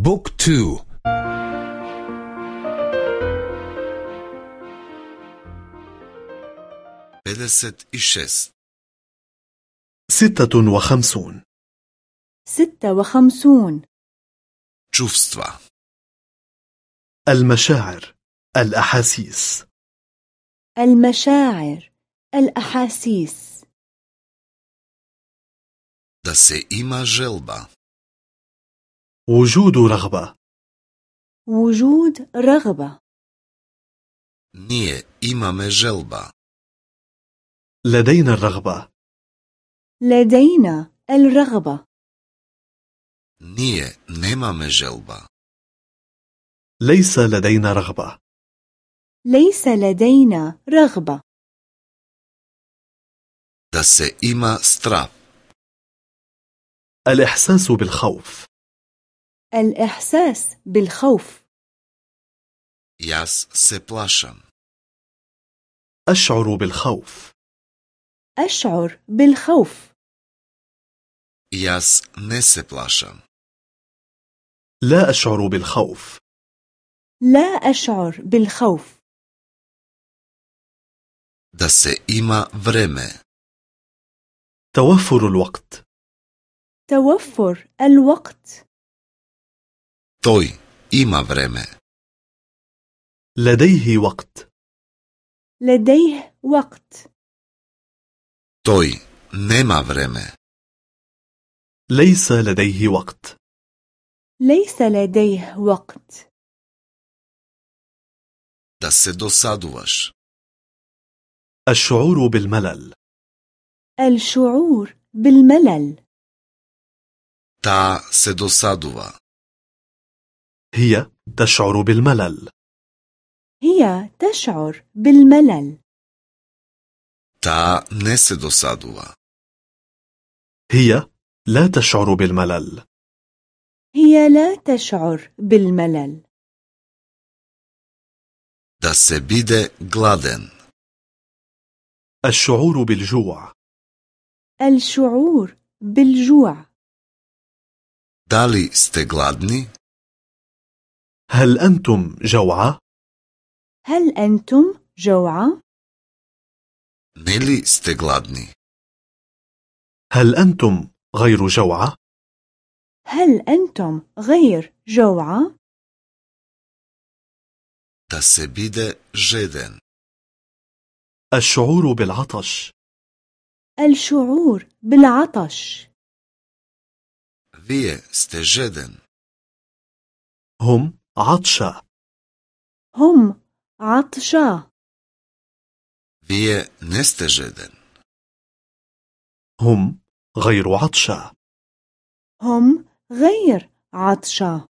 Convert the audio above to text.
Book two. педесет и шест ستة وخمسون. ستة وخمسون. Чувства المشاعر الأحاسيس. المشاعر الأحاسيس. Da se ima želba. وجود رغبة وجود رغبة ние имаме желба لدينا الرغبة لدينا الرغبة ние немаме желба ليس لدينا رغبة ليس لدينا رغبة да се има страх الإحساس بالخوف الإحساس بالخوف јас се плашам أشعر بالخوف أشعر بالخوف јас не се плашам لا أشعر بالخوف لا أشعر بالخوف да се има време توفر الوقت توفر الوقت тој има време لديه وقت لديه وقت тој нема време ليس لديه وقت ليس لديه وقت да се досадуваш الشعور بالملل الشعور بالملل таа се досадува هي تشعر بالملل. هي تشعر بالملل. تا ne se هي لا تشعر بالملل. هي لا تشعر بالملل. Da se bide gladen. الشعور بالجوع. الشعور بالجوع. دالي li ste? هل أنتم جوعى؟ هل أنتم جوعى؟ нели сте гладни هل أنتم غير جوعى؟ هل أنتم غير جوعى؟ да се биде жеден الشعور بالعطش الشعور بالعطش вие сте жеден هم عطشة. هم عطشة. Wir نستجدن هم غير عطشة. هم غير عطشة.